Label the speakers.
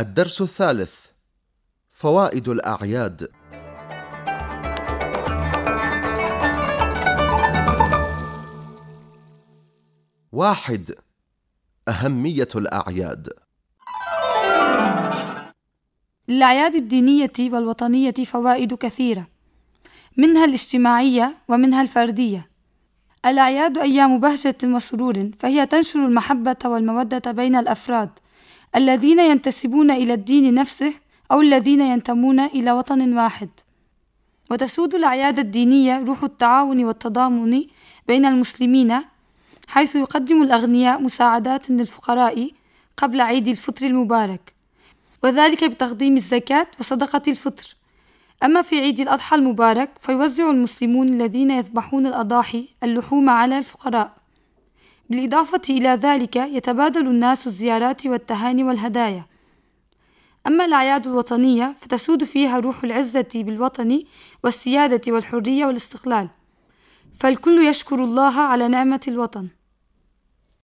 Speaker 1: الدرس الثالث فوائد الأعياد. واحد أهمية الأعياد.
Speaker 2: للأعياد الدينية والوطنية فوائد كثيرة منها الاجتماعية ومنها الفردية. الأعياد أيام بهجة وسرور فهي تنشر المحبة والمودة بين الأفراد. الذين ينتسبون إلى الدين نفسه أو الذين ينتمون إلى وطن واحد. وتسود الأعياد الدينية روح التعاون والتضامن بين المسلمين حيث يقدم الأغنياء مساعدات للفقراء قبل عيد الفطر المبارك وذلك بتقديم الزكاة وصدقة الفطر. أما في عيد الأضحى المبارك فيوزع المسلمون الذين يذبحون الأضاحي اللحوم على الفقراء. بالإضافة إلى ذلك يتبادل الناس الزيارات والتهاني والهدايا. أما الأعياد الوطنية فتسود فيها روح العزة بالوطن والسيادة والحرية والاستقلال. فالكل يشكر الله على نعمة الوطن.